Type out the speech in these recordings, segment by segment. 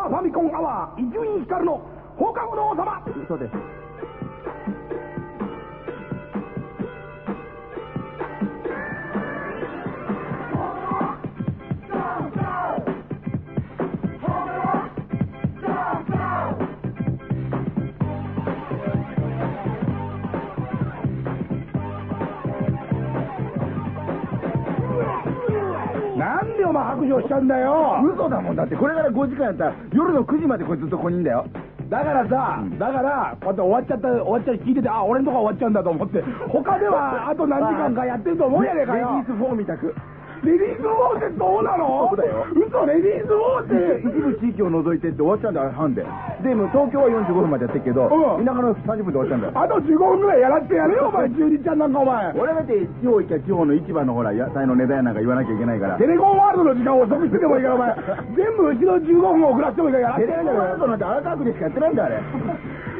パーファミコンアワー伊集院光の放課後の王様嘘です。でお前白状しちゃうんだよ嘘だもんだって、これから5時間やったら、夜の9時までこれずっとここにいんだよ。だからさ、うんだから、こうやって終わっちゃった、終わっちゃう聞いてて、あ、俺のとこ終わっちゃうんだと思って、他ではあと何時間かやってると思うやねえかよ。レディース4みたく。レディースウォーってどうなの？そうだよ嘘、レディースウォーって。一部地域を除いてって終わっちゃうんだよ、半で。で、もう東京は45分までやってるけど、うん田舎の30分で終わっちゃうんだよ。あと15分ぐらいやらってやれよ、お前、中日ちゃんなんかお前。俺だって地方行きゃ地方の市場のほら、野菜の値段やなんか言わなきゃいけないから。テレコンワールドの時間を遅くしてでもいいから、お前、全部うちの15分遅らせてもいいからやらっテレてやれよ。ビのワールドなんて荒川区でしかやってないんだよ、あれ。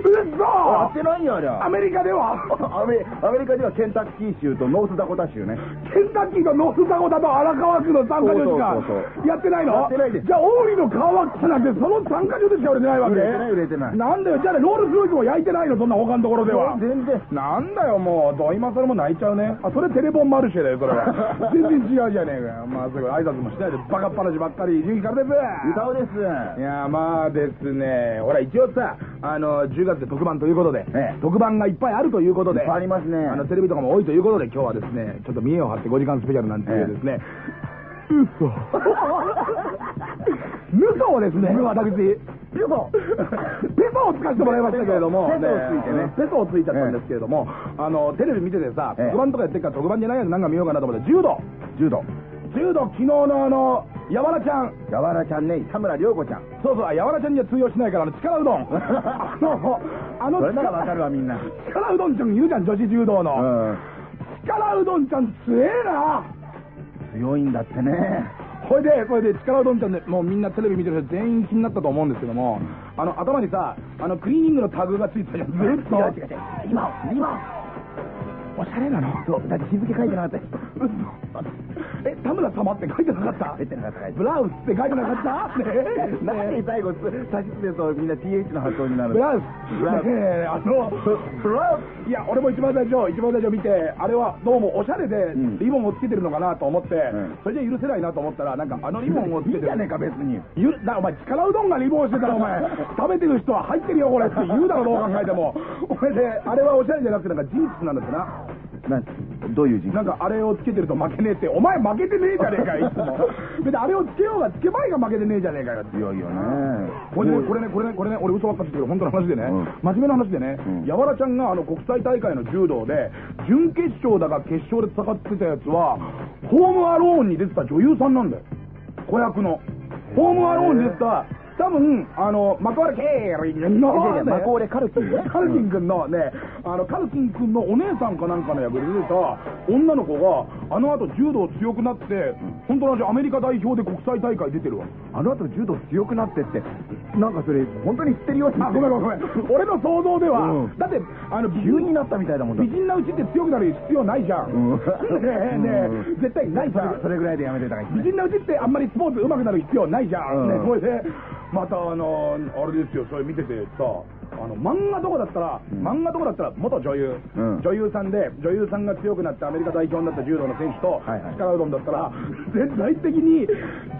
嘘やってないよ、あれ。アメリカではアメアメリカではケンタッキー州とノースダコタ州ね。ケンタッキーとノースダコタと荒川区の3カ所しかそうそうそうやってないの？やってないですじゃあ、大井の川口なんてその3カ所でしか売れてないわけ売れてない売れてないなんだよ、じゃあね、ロールスロイスも焼いてないの、そんな他のところでは。全然。なんだよ、もう、ど今それも泣いちゃうね。あ、それテレフォンマルシェだよ、それは。全然違うじゃねえかよ。まあ、すぐ挨拶もしないで、バカっ話ばっかり、純喜からです。歌おです。いや、まあですね、ほら、一応さ、あの、10月で特番ということで、ええ。特番がいっぱいあるということで、いっぱいありますね。あの、テレビとかも多いということで、今日はですね、ちょっと見栄を張って5時間スペシャルなんていうですね、嘘。嘘をですね、私、ペソ、ペソを使ってもらいましたけれども、ペソをついてね。ペソをついちゃったんですけれども、あの、テレビ見ててさ、ええ。特番とかやってるから特番じゃないやつなんか見ようかなと思って、柔道。柔道。柔道、昨日のあの、やわらちゃん、やわらちゃんね、田村涼子ちゃん。そうそう、あやわらちゃんには通用しないから、あの、力うどん。あの、あの、それならわかるわ、みんな。力うどんちゃんいるじゃん、女子柔道の。うん。力うどんちゃん強えな。強いんだってね。これで、これで力うどんちゃんで、もうみんなテレビ見てる人全員気になったと思うんですけども、あの、頭にさ、あの、クリーニングのタグがついてたじゃん、ずっと。今、今。おしゃれなのそう、だって日付書いてなかったよ。嘘え、田村様って書いてなかった？書いてなかったブラウスって書いてなかった？ねえなんで最後、差しつけとみんな TH の発音になるブラウス。ブラウスあの、ブラウいや、俺も一番最初、一番最初見て、あれはどうもおしゃれでんリボンをつけてるのかなと思って、んそれじゃ許せないなと思ったら、なんかあのリボンをつけてる。いいじゃねえか、別に。ゆなお前、力うどんがリボンしてたら、お前、食べてる人は入ってるよ、これって言うだろ、どう考えても。お前で、あれはおしゃれじゃなくて、なんかジンクスなんだってな。なんどういう字？なんかあれをつけてると負けねえって、お前負けてねえじゃねえかよ、いつも。別にあれをつけようがつけまいが負けてねえじゃねえかよって。いやいやね。これね、これね、これね、これね、俺嘘ばっかり言ってるけど、本当の話でね、うん真面目な話でねうん、やわらちゃんがあの国際大会の柔道で、準決勝だか決勝で戦ってたやつは、ホームアローンに出てた女優さんなんだよ。子役の。ホームアローンに出てた、多分、あの、マコーレ・ケーリンの、いやいやマコーレカルキンね。カルキン君のね、あの、カルキン君のお姉さんかなんかの役で出てた女の子が、あの後柔道強くなって、本当の話、アメリカ代表で国際大会出てるわ。あの後柔道強くなってって、なんかそれ、本当に知ってるようにあ、ごめんごめん。俺の想像では、うん。だって、あの、急になったみたいだもんだ美人なうちって強くなる必要ないじゃん。うん。ねえねえ、絶対ないじゃん。それぐらいでやめてたから。美人なうちってあんまりスポーツ上手くなる必要ないじゃん。うん。ね、これで、またあの、あれですよ、それ見ててさ、あの、漫画とかだったら、うん漫画とかだったら元女優、うん女優さんで、女優さんが強くなってアメリカ代表になった柔道の選手と、力うどんだったら、絶対的に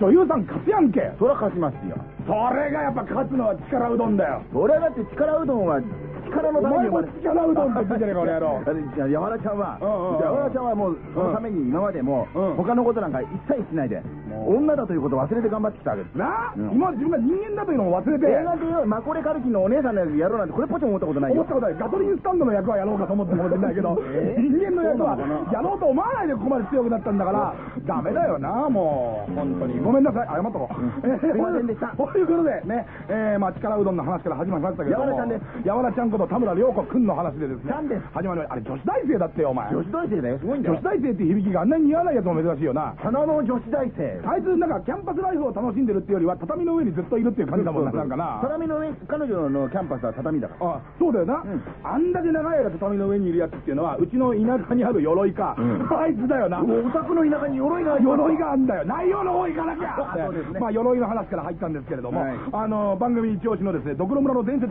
女優さん勝つやんけ。そりゃ勝ちますよ。それがやっぱ勝つのは力うどんだよ。それはだって力うどんは、力のお前もために生まれ力うどんって言ってんじゃねえか、俺やろ。あれじゃあ、やわらちゃんは、うんうんうんやわらちゃんはもう、そのために今までも、うん他のことなんか一切しないで、女だということを忘れて頑張ってきたわけです。なあ、うん今まで自分が人間だというのを忘れて、映画でマコレカルキンのお姉さんの役やろうなんて、これっぽっちも思ったことないよ思った。ことない。ガソリンスタンドの役はやろうかと思ったかもしれないけど、え？人間の役はやろうと思わないでここまで強くなったんだから、ダメだよな、もう。本当に。ごめんなさい。謝っとこう。う んすいませんでしたということで、ね、えー、まあ、力うどんの話から始まりましたけども、やわらちゃんですやわらちゃんことこと田村良子くんの話でですね。なんです始まりあれ女子大生だってよ、お前。女子大生だよ、すごいんだよ女子。大生って響きがあんなに似合わないやつも珍しいよな。花の女子大生。あいつなんかキャンパスライフを楽しんでるっていうよりは畳の上にずっといるっていう感じだもんな、なんかな。畳の上、彼女のキャンパスは畳だから。あそうだよな、んあんだけ長い間畳の上にいるやつっていうのはうちの田舎にある鎧か、んあいつだよなお宅の田舎に鎧があります鎧があんだよ内容の方行かなきゃそうですねまあ鎧の話から入ったんですけれども、はいあの番組一押しのですねドクロ村の伝説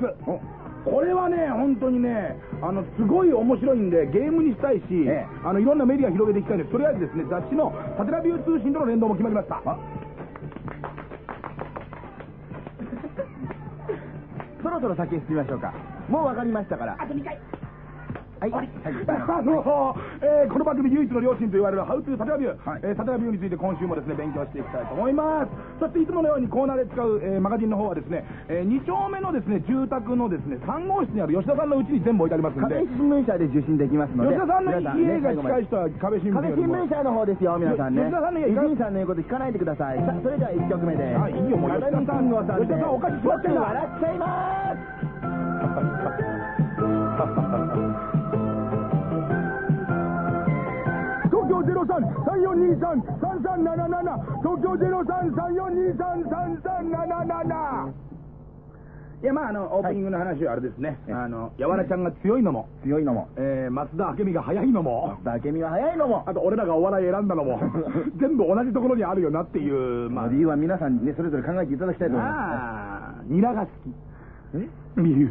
これはね本当にねあのすごい面白いんでゲームにしたいし、ええあのいろんなメディア広げていきたいんですとりあえずですね雑誌の「サテラビュー通信」との連動も決まりました そろそろ先へ進みましょうか。もうわかりましたから。あと2回。はい。はい。あの、えーこの番組唯一の両親と言われるハウトゥーサテラビュー、はいえーサテラビューについて今週もですね勉強していきたいと思いますそしていつものようにコーナーで使う、えーマガジンの方はですね、え2丁目のですね住宅のですね3号室にある吉田さんのうちに全部置いてありますんで壁新聞社で受信できますので。吉田さんの皆家が近い人は壁新聞壁新聞社の方ですよ、皆さんね。吉田さんの家伊集院さんの言うこと聞かないでください。さあ、それでは1曲目です。はいいいよもう吉田さん。吉田さんお菓子座ってんだ笑っちゃいます。京0334233377東京0334233377いやまああのオープニングの話はあれですね、はい。あのやわらちゃんが強いのも、強いのも。えー、松田明美が早いのも、だけみは早いのも。あと俺らがお笑い選んだのも、全部同じところにあるよなっていう、まあ、理由は皆さんにね、それぞれ考えていただきたいと思いまあーニラが好き。す。え？理 由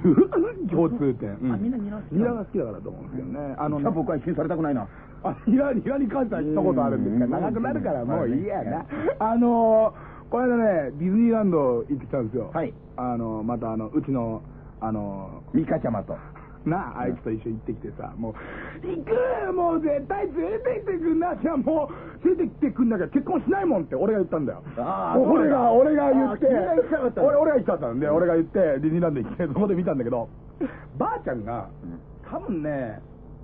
共通点。あみんなニラ好きニラが好きだからと思うんですけどね。あの僕は一緒にされたくないな。あ、ニラ、ニラに関しては一言あるんですうんが、長くなるからもういいやなまあのー、この間ね、ディズニーランド行ってきたんですよ。はい。あの、またあの、うちの、あのミカちゃまと。ー、なあ、あいつと一緒に行ってきてさ、もう、行くもう絶対連れて行ってくんな、じゃあもう、連れて行ってくんなきゃ結婚しないもんって俺が言ったんだよ。あー俺が、俺が言って、俺、俺が言きたかったんで、俺が言って、ディズニーランド行って、そこで見たんだけど、ばあちゃんが、多分ね、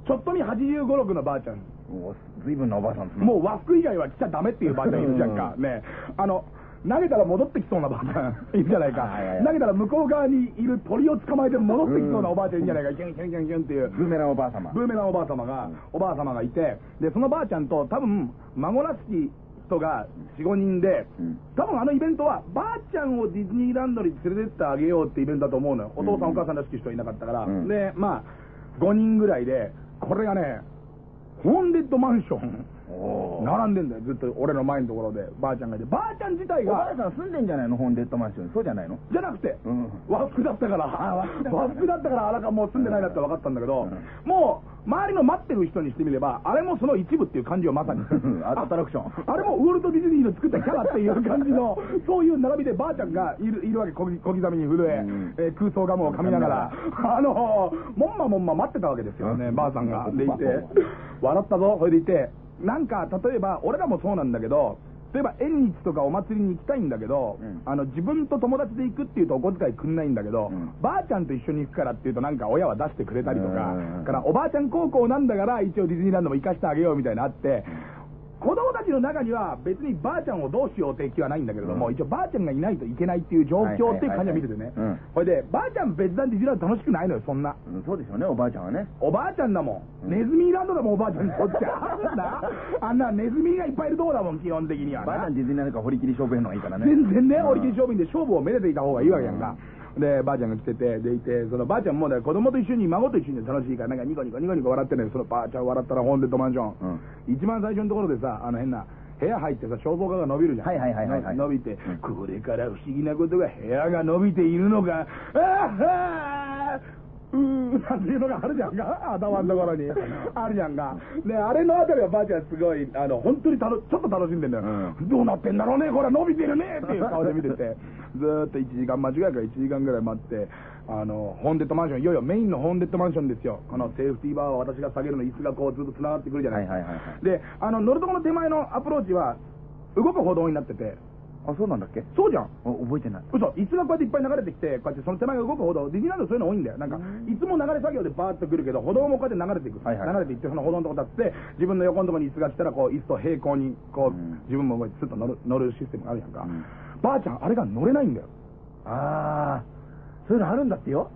ちょっと見85、6のばあちゃん、おずいぶんなおばあさんですね。もう和服以外は着ちゃダメっていうばあちゃんいるじゃんか。ね。あの、投げたら戻ってきそうなばあちゃんいるじゃないか。投げたら向こう側にいる鳥を捕まえて戻ってきそうなおばあちゃんいるじゃないか。キュンキュンキュンキュンっていう。ブーメランおばあ様。ブーメランおばあ様が、おばあ様がいて、で、そのばあちゃんと多分、孫らしき人が4、5人でうん、多分あのイベントは、ばあちゃんをディズニーランドに連れてってあげようってイベントだと思うのよ。お父さんお母さんらしき人いなかったから。うんで、まあ、5人ぐらいで、これがね、ホーンデッドマンション。並んでんだよ、ずっと俺の前のところで、ばあちゃんがいて。ばあちゃん自体がおばあ、さん住んでんじゃないの？ホーンデッドマンション。に。そうじゃないの？じゃなくて、うん。和服だったから、あ和服だったから、あらかもう住んでないなって分かったんだけど、うもう、周りの待ってる人にしてみれば、あれもその一部っていう感じよ、まさに。アトラクション。あれもウォルト・ディズニーの作ったキャラっていう感じの、そういう並びでばあちゃんがいるいるわけ、小小刻みに震え、うん。えー空想ガムを噛みながら、あの、もんまもんま待ってたわけですよね、うん。ばあさんが。でいて。笑ったぞ、それでいて、なんか、例えば、俺らもそうなんだけど、例えば縁日とかお祭りに行きたいんだけど、うん。あの自分と友達で行くっていうとお小遣いくんないんだけど、うん。ばあちゃんと一緒に行くからっていうとなんか親は出してくれたりとか、うん。からおばあちゃん高校なんだから一応ディズニーランドも行かしてあげようみたいなのあって、子供たちの中には別にばあちゃんをどうしようって気はないんだけれども、うん一応ばあちゃんがいないといけないっていう状況っていう感じは見ててねはいはいはいはいうん。これで、ばあちゃん別段ディズニーランド楽しくないのよ、そんな。うんそうでしょうね、おばあちゃんはね。おばあちゃんだもん。うんネズミランドだもん、おばあちゃんにとっちゃ。なあんなネズミがいっぱいいるとこだもん、基本的にはな。ばあちゃんディズニーランドか堀切り勝負へんのがいいからね。全然ね、うん折り切り勝負で勝負をめでていた方がいいわけやんか。で、ばあちゃんが来てて、でいて、そのばあちゃんもね、子供と一緒に、孫と一緒に楽しいから、なんかニコニコニコニコ笑ってんのよ。そのばあちゃん笑ったらホーンデッドマンション。うん一番最初のところでさ、あの変な、部屋入ってさ、肖像画が伸びるじゃん。はいはいはいはいはいの伸びて、うんこれから不思議なことが部屋が伸びているのか、ああうーん、なんていうのがあるじゃんか、頭のところに。あるじゃんか。で、あれのあたりはばあちゃんすごい、あの、本当にたのちょっと楽しんでんだよ。うどうなってんだろうね、これ伸びてるねっていう顔で見てて、ずーっと1時間間違いから1時間ぐらい待って、あの、ホーンデッドマンション、いよいよメインのホーンデッドマンションですよ。このセーフティーバーは私が下げるの椅子がこうずっと繋がってくるじゃないですか。はいはいはいはいで、あの、乗るとこの手前のアプローチは、動く歩道になってて、あ、そうなんだっけ？そうじゃん。お覚えてない。嘘、椅子がこうやっていっぱい流れてきて、こうやってその手前が動くほど、ディズニーランドそういうの多いんだよ。なんか、いつも流れ作業でバーッと来るけど、歩道もこうやって流れていく。はいはい流れていって、その歩道のとこ立って、自分の横のところに椅子が来たら、こう、椅子と平行に、こう、うん自分もこうスッと乗る、乗るシステムがあるやんか。うんばあちゃん、あれが乗れないんだよ。ああ、そういうのあるんだってよ。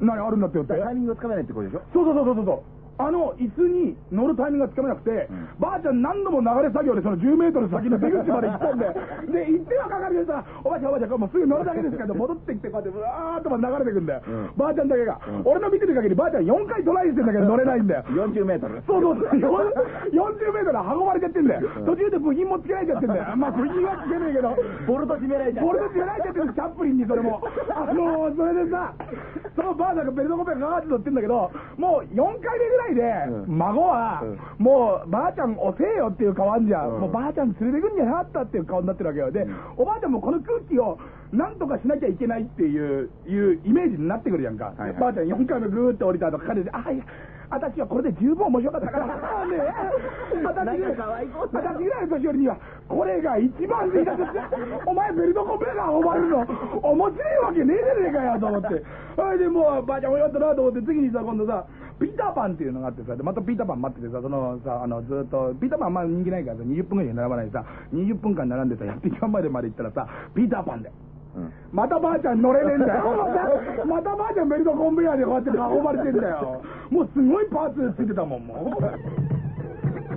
何あるんだってよって。タイミングをつかめないってことでしょそうそうそうそうそう。あの椅子に乗るタイミングがつかめなくて、うんばあちゃん何度も流れ作業でその10メートル先の出口まで行ったんで、で、行ってはかかるけどさ、おばあちゃんおばあちゃん、もうすぐ乗るだけですから、戻ってきてこうやって、うわーっと流れてくんだよ。うんばあちゃんだけが、うん俺の見てる限りばあちゃん4回トライしてんだけど乗れないんだよ。40メートル。そうそうそう、よ40メートル運ばれちゃってんだよ。途中で部品もつけられちゃってんだよ。まあ部品はつけねえけど、ボルト締められちゃう。ボルトつけられちゃってるチャップリンにそれも。あのー、それでさ、そのばあさんがベルトコペがガーッて乗ってんだけど、もう4回目ぐらいで、うん孫は、うんもうばあちゃん遅えよっていう顔あんじゃん。うんもうばあちゃん連れてくんじゃなかったっていう顔になってるわけよ。で、おばあちゃんもこの空気をなんとかしなきゃいけないっていう、いうイメージになってくるやんか。はいはいばあちゃん4回目ぐーって降りた後、彼で、あ、いや、私はこれで十分面白かったから、あね私ぐらい、私ぐらいの年寄りには、これが一番好きだって、お前ベルトコンベが呼ばれるの、面白いわけねえじゃねえかよと思って。それでもう、ばあちゃん面白かったなと思って、次にさ、今度さ、ピーターパンっていうのがあってさ、でまたピーターパン待っててさ、そのさ、あの、ずっと、ピーターパンあんま人気ないからさ、20分ぐらい並ばないでさ、20分間並んでさ、やって一番前でまで行ったらさ、ピーターパンで。うんまたばあちゃん乗れねえんだよ。また、またばあちゃんベルトコンベヤーでこうやって囲まれてんだよ。もうすごいパーツついてたもん、もう。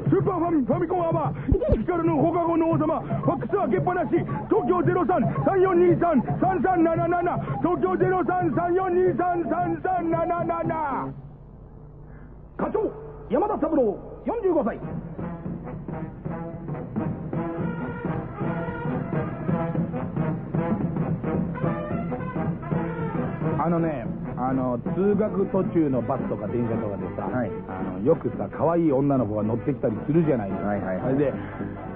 スーパーファミ、ファミコンアワー、光の放課後の王様、ファックス開けっぱなし、東京03-3423-3377、東京03-3423-3377。課長、山田三郎、45歳。あのね、あの通学途中のバスとか電車とかでさ、はいあのよくさ、可愛い女の子が乗ってきたりするじゃないですか。はいはいはいで、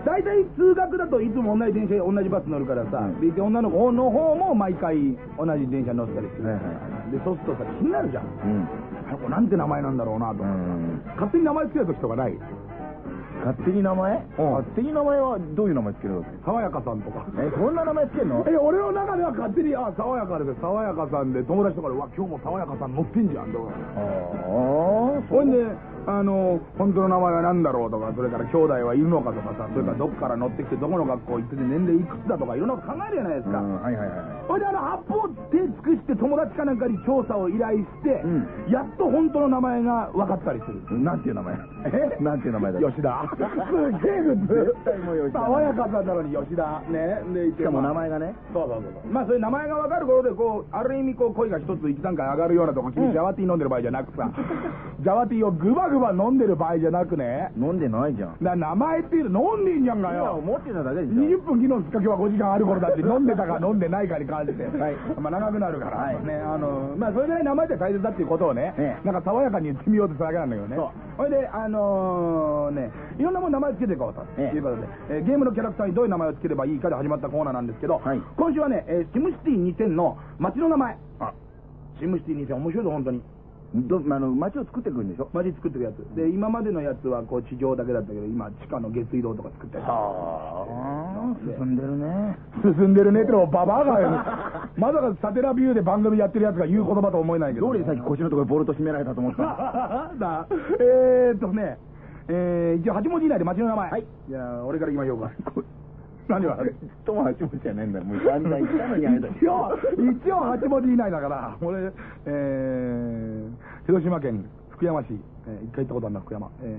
大体通学だといつも同じ電車、同じバス乗るからさ、うんで女の子の方も毎回同じ電車に乗ってたりする。はいはいで、そうするとさ、気になるじゃん。うん。あの子なんて名前なんだろうなと。うん。勝手に名前つけた時とかない？勝手に名前？うん。勝手に名前はどういう名前つけるわけ爽やかさんとか。え、そんな名前つけんの？え、俺の中では勝手に、あ、爽やかで、爽やかさんで、友達とかで、うわ、今日も爽やかさん乗ってんじゃん、とか。ああ、ほんで、あの、本当の名前は何だろうとか、それから兄弟はいるのかとかさ、それからどっから乗ってきて、どこの学校行ってて、年齢いくつだとか、いろんなこと考えるじゃないですか。うん、はいはいはいはい。ほいで、あの、八方手尽くして友達かなんかに調査を依頼して、うんやっと本当の名前が分かったりする。なんていう名前？え なんていう名前だ？吉田。すげえ絶対もう吉田爽やかさなのに吉田。ね。で、しかもまあ名前がね。そうそうそう。まあ、そういう名前が分かることで、こう、ある意味、こう、恋が一つ一段階上がるようなとこ、君、ジャワティー飲んでる場合じゃなくさ、ジャワティーをグバグバ飲んでる場合じゃなくね、飲んでないじゃん。な名前っていうの飲んでんじゃんかよ。持ってただけでしょ。20分昨日きっかけは5時間ある頃だって飲んでたか 飲んでないかに関して、はいまあ長くなるから、はいね、あの、まあそれぐらい名前って大切だっていうことをね、ええなんか爽やかに言ってみようとしただけなんだけどね。そうそれで、あのね、いろんなもの名前つけていこうとええいうことで、えーゲームのキャラクターにどういう名前をつければいいかで始まったコーナーなんですけど、はい今週はね、えーシムシティ2000の街の名前。あ、シムシティ2000面白いぞ、本当に。ど、あの、街を作ってくるんでしょ？街作ってるやつ。で、今までのやつはこう地上だけだったけど、今地下の月移動とか作ったりああ、進んでるね。進んでるねってのをババアが言う まさかサテラビューで番組やってるやつが言う言葉とは思えないけど。どうりでさっき腰のところにボルト締められたと思った？の だえーっとね、えー、一応8文字以内で町の名前。はい。じゃあ、俺から行きましょうか。何は友達もじゃねえんだよ。もう散々言ったのにあれだ一応、一応8文字以内だから、俺、えー、広島県福山市、えー一回行ったことあるな、福山。え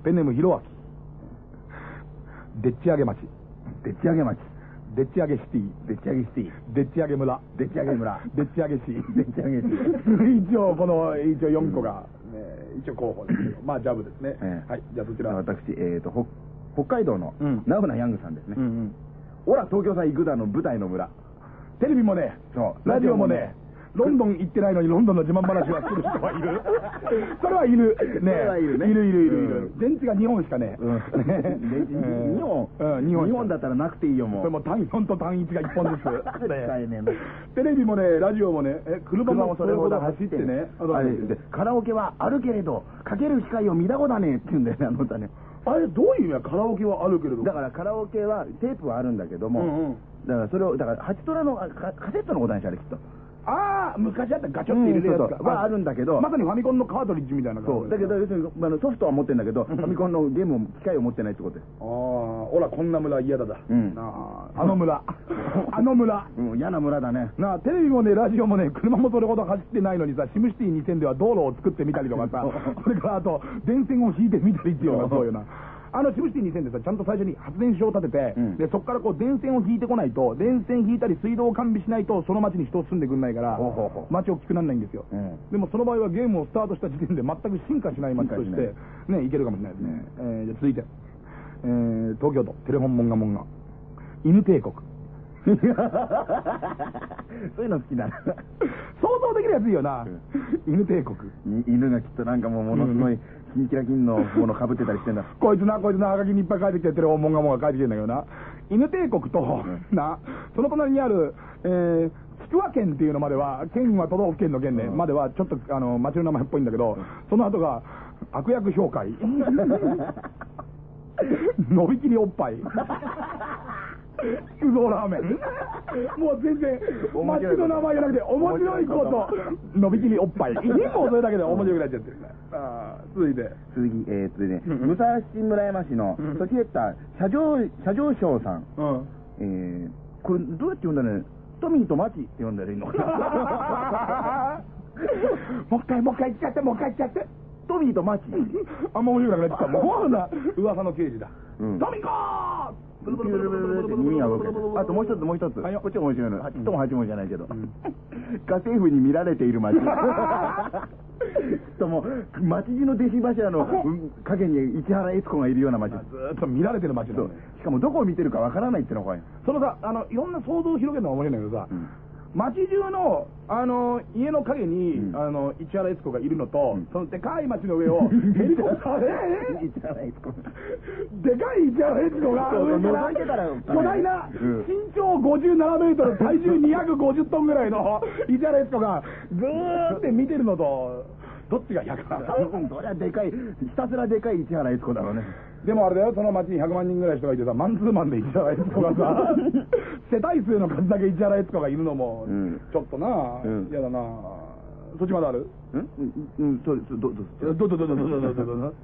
ー、ペンネームひろわき。でっち上げ町。でっち上げ町。でっち上げシティ。でっち上げシティ。でっち上げ村。でっち上げ村。でっち上げ市。でっち上げ市。一応、この、一応4個が、ね、一応候補ですけど、まあ、ジャブですね。ええはい、じゃあそちら。私、えっと、ほ北海道のうんナウナヤングさんですねうん。うん。オラ東京さん行くだの舞台の村。テレビもね、そうラジオもね、ロンドン行ってないのにロンドンの自慢話はする人はいる それはいる。ね。それはいるねいるいるいるいうんる。電池が2本しかね。うん。ね 日本うん、2本。日本だったらなくていいよ、もう。それも単4と単1が1本ずつ。使えねえなテレビもね、ラジオもね、え、車もそれほど走ってね。あれでカラオケはあるけれど、かける機会を見たことはねえって言うんだよね、あの歌ね。あれ、どういう意味やカラオケはあるけれど。だからカラオケはテープはあるんだけども、うんうんだからそれを、だから、ハチトラのあカカセットのことなんでしょ、あれきっと。ああ、昔あったガチョって入れるやつはあるんだけどまさにファミコンのカートリッジみたいな感じそう。だけど、要するに、あのソフトは持ってるんだけど、ファミコンのゲームを、機械を持ってないってことです。ああ、ほら、こんな村嫌だだ。うんあの村。あの村。うん、嫌な村だね。なあ、テレビもね、ラジオもね、車もそれほど走ってないのにさ、シムシティ2000では道路を作ってみたりとかさ、それからあと、電線を引いてみたりっていうのがそうよな。あの、シムシティ2000でさ、ちゃんと最初に発電所を建てて、うんで、そこからこう、電線を引いてこないと、電線引いたり水道を完備しないと、その町に人を住んでくんないから町大きくならないんですよ。うんでもその場合はゲームをスタートした時点で全く進化しない街として、ね、いけるかもしれないですね。えーじゃあ続いて、えー東京都、テレフォンモンガモンガ、犬帝国。そういうの好きだな。想像できるやついいよな。犬帝国。い犬がきっとなんかもうものすごい、キンキラキンのもの被ってたりしてんだ。こいつな、こいつな、はがきにいっぱい書いてきて、テレフォンモンガモンガ書いてきてんだけどな。犬帝国と、な、その隣にある、えー、ちくわ県っていうのまでは、県は都道府県の県ね、うんまではちょっと、あの、町の名前っぽいんだけど、その後が、悪役評会。伸びきりおっぱい。菊蔵ラーメン。もう全然、町の名前じゃなくて、面白いこと、伸びきりおっぱい。もうそれだけで面白くなっちゃってるね。あー続いて。次、えー、続いて、うん武蔵村山市のうんソシエッタ車上、車上賞さん。うん。えー、これどうやって呼んだらね、トミーとマチって呼んだらいいの？か な もう一回、もう一回言っちゃって、もう一回言っちゃって。トミーとマチ。あんま面白くなくなっちゃった。もうな、噂の刑事だ。うんトミコーブルブルブルブルブルって耳が動く。あともう一つもう一つ。はいよこっちも面白いの。ちっとも八文じゃないけど。ん家政婦に見られている街。とも、町地の弟子柱のうん影に市原悦子がいるような街。ずーっと見られてる街だそうね。しかもどこを見てるかわからないってのが怖い。そのさ、あの、いろんな想像を広げるのが面白いんだけどさ、うん街中の、あの、家の影に、うん。あの、市原悦子がいるのと、うん。そのでかい街の上を、ヘリコプターで、市原悦子。でかい市原悦子が上から巨大な、うん。身長57メートル、体重250トンぐらいの市原悦子が、ずーって見てるのと、どっちが100か。う？んそりゃでかい、ひたすらでかい市原悦子だろうね。でもあれだよ、その町に100万人ぐらい人がいてさ、マンツーマンで市原悦子がさ、世帯数の数だけ市原悦子がいるのもうん、ちょっとな、うん嫌だな。そっちまである？うん？うん、うん、そうです、ど、ど、ど、ど、ど、ど、ど、ど、ど、ど、ど、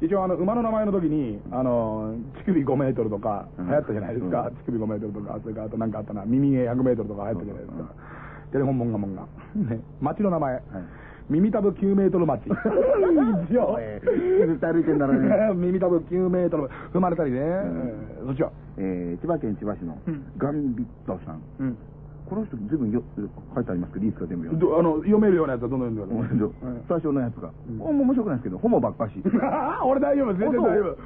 一応あの、馬の名前の時に、あの、乳首5メートルとかうん流行ったじゃないですか。うん乳首5メートルとか、それからあとなんかあったな、耳毛100メートルとか流行ったじゃないですか。テレフォンモンガモンガ。ね、町の名前。耳たぶ9メートル町。一応。えーずっと歩いてんだろうね 耳たぶ9メートル。踏まれたりね。えーそっちは。えー千葉県千葉市のうんガンビットさん。うん。この人ずいぶんよ書いてありますけど、いいですか、全部読あの、読めるようなやつはどんどん読んでくだ最初のやつが。うんこれも面白くないですけど、ホモばっかし。俺大丈夫、全然大丈夫。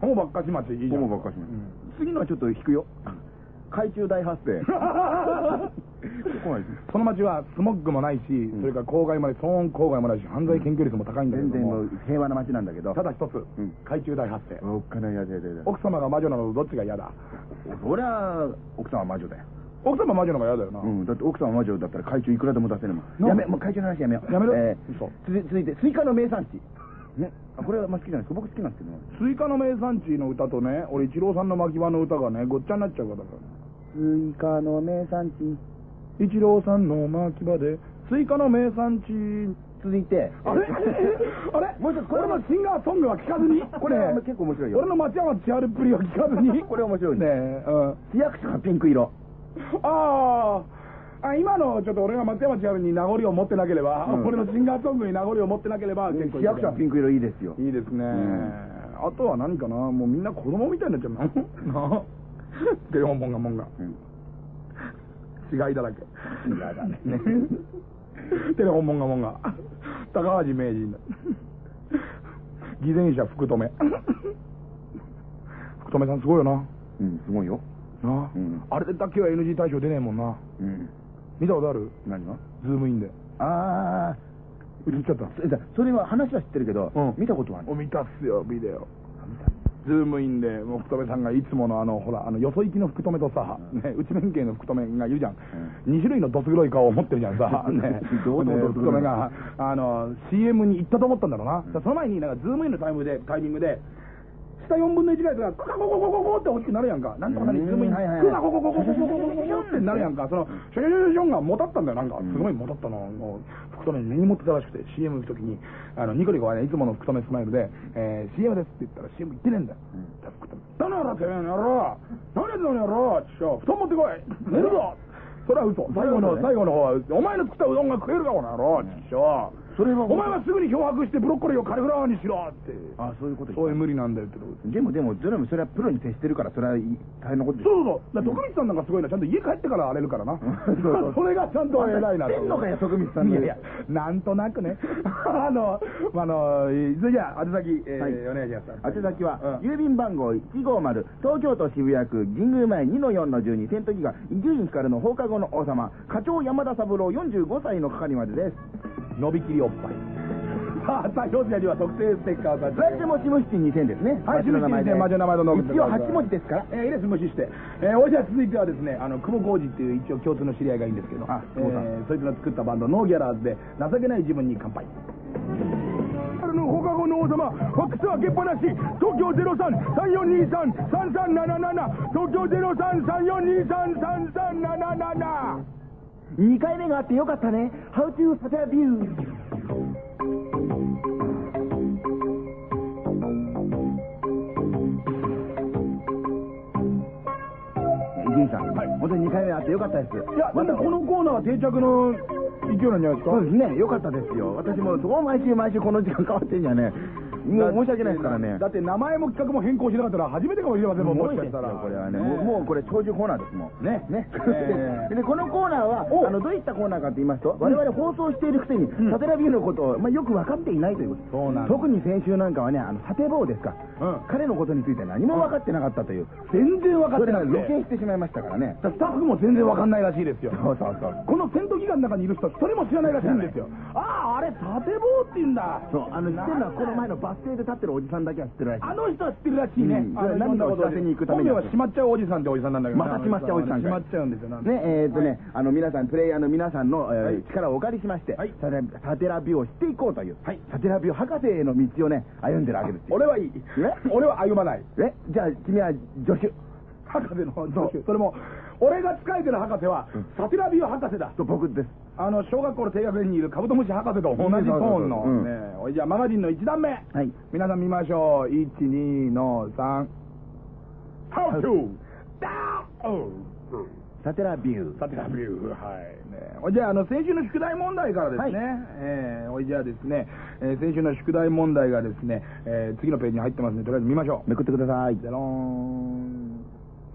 ホモばっかし町いいじゃん。ホモばっかし。うん次のはちょっと引くよ。海中大発生。その町はスモッグもないし、んそれから郊外まで騒音郊外もないし、犯罪検挙率も高いんだけども全然もう、平和な街なんだけど。ただ一つうん、海中大発生。おっかないやつやで。奥様が魔女なのとどっちが嫌だ？そりゃ、奥さんは魔女だよ。奥様は魔女の方が嫌だよな。うん、だって奥さんは魔女だったら海中いくらでも出せるもん。やめ、もう海中の話やめよう。やめろえ嘘ー、つ続いて、スイカの名産地。ね。あこれは好きじゃないですか。僕好きなんですけど。スイカの名産地の歌とね、俺、一郎さんの牧場の歌がね、ごっちゃになっちゃうからスイカの名産地。ら。一郎さんの牧場で、スイカの名産地。続いて、あれ？あれ？もう一つこれ俺のシンガーソングは聞かずに？これはね結構面白いよ俺の松山千春っぷりを聞かずに？これ面白いねね。え、うん。市役所がピンク色。ああ、あ今のちょっと俺が松山千春に名残を持ってなければ、うん。俺のシンガーソングに名残を持ってなければ結構いい市役所はピンク色いいですよ。いいですね、ん。あとは何かな？もうみんな子供みたいになっちゃうななテレフォンモンガモンガうん。違いだらけ。違いだねテレフォンモンガモンガ高橋名人だ。偽善者福留。福留さんすごいよな。うん、すごいよ。な、うん。あれだけは NG 大賞出ねえもんな。うん。見たことある？何が？ズームインでああ、映っちゃったそれは話は知ってるけど、うん見たことはない？お見たっすよビデオズームインで、もう福留さんがいつものあの、ほら、あの、よそ行きの福留とさ、ね、内面系の福留がいるじゃん。二種類のどす黒い顔を持ってるじゃんさ。ね。どうぞでどうぞ福留が、あの、CM に行ったと思ったんだろうな。その前に、なんか、ズームインのタイムで、タイミングで、下4分の1ぐらいとか、クカコココココって大きくなるやんか。なんとかなに、うんズームイン、クカコココココココココってなるやんか。その、シュシュシュシュンがもたったんだよ、なんか。すごいもたったの。もう、福留に根に持ってたらしくて、CM 行くときに、あの、ニコニコはね、いつもの福留スマイルで、えー、CM ですって言ったら CM 行ってねえんだよ。福留何やらてめえの野郎何やってんの野郎ちょ、布団持ってこい寝るぞそれは嘘。最後の、最後の方は、お前の作ったうどんが食えるか、この野郎ちょ。それはお前はすぐに漂白してブロッコリーをカリフラワーにしろって。あ、そういうことそういう無理なんだよってことでもでも、それもそれはプロに徹してるから、それはいい大変なことですそうそうそう。徳光さんなんかすごいな。ちゃんと家帰ってから荒れるからな。そうそうそれがちゃんと偉いなってんのかよ徳光さんのいやいや、なんとなくね。あの、あの、それじゃあ、宛先、えーお願いします。宛先は、うん郵便番号150東京都渋谷区神宮前2の4の12セント・ギガ伊集院光の放課後の王様課長山田三郎45歳の係までです伸びきりおっぱい。さあ、採用者には特製ステッカーを差し上げ来週もシムシティ2000ですね。はい、町の名前で。町の名前とノブ一応8文字ですから。えー、いいです、無視して。えー、おいじゃあ続いてはですね、あの、久保浩二っていう一応共通の知り合いがいいんですけど、あ久保さん。えーそいつの作ったバンド、ノーギャラーズで、情けない自分に乾杯。あの放課後の王様、ファックス開けっぱなし、東京03-3423-3377、東京03-3423-3377。2回目があってよかったね。How to s a t a view 伊集院さん、はい本当に2回目あってよかったですいや、またこのコーナーは定着の勢いなんじゃないですか？そうですね、よかったですよ。私も、そこ毎週毎週この時間変わってんじゃね。もう申し訳ないですからね。だって名前も企画も変更しなかったら初めてかもしれませんもん、もしかしたら。これはね、もうこれ長寿コーナーですもん。ねね。え で、このコーナーは、おあの、どういったコーナーかと言いますと、我々放送しているくせに、んサテラビューのことを、まあ、よく分かっていないということ。そうなん特に先週なんかはね、あの、サテボーですか。うん彼のことについて何も分かってなかったという。全然分かってなくそれが露見て。してしまいましたからね。スタッフも全然分かんないらしいですよ。そうそうそう。この戦闘機関の中にいる人、一人も知らないらしいんですよ。ああ、あれ、縦棒って言うんだ。そう、あの、知ってるのはこの前のバス停で立ってるおじさんだけは知ってるらしい。あの人は知ってるらしいね。うん何かを知らせに行くために本名はしまっちゃうおじさんっておじさんなんだけど。またしまっちゃうおじさんしまっちゃうんですよ。なんでね、えーっとね、あの、皆さん、プレイヤーの皆さんの、力をお借りしまして、はいサテラビューを知っていこうという、はいサテラビュー博士への道をね、歩んでるわけですよ。俺はいい。俺は歩まない。えじゃあ、君は助手。博士の助手。それも、俺が仕えてる博士は、サテラビュー博士だ。と僕です。あの、小学校の低学年にいるカブトムシ博士と同じトーンの。うんねおいじゃあ、マガジンの1段目。はい。皆さん見ましょう。1、2の3。How to! ダウサテラビュー。サテラビュー。はい。ね、おいじゃあ、あの、先週の宿題問題からですね。はいえーおいじゃあですね、えー先週の宿題問題がですね、えー次のページに入ってますので、とりあえず見ましょう。めくってください。ゼローン。